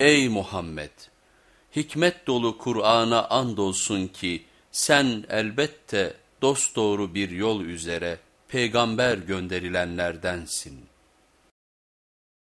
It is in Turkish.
Ey Muhammed! Hikmet dolu Kur'an'a andolsun ki sen elbette dosdoğru bir yol üzere peygamber gönderilenlerdensin.''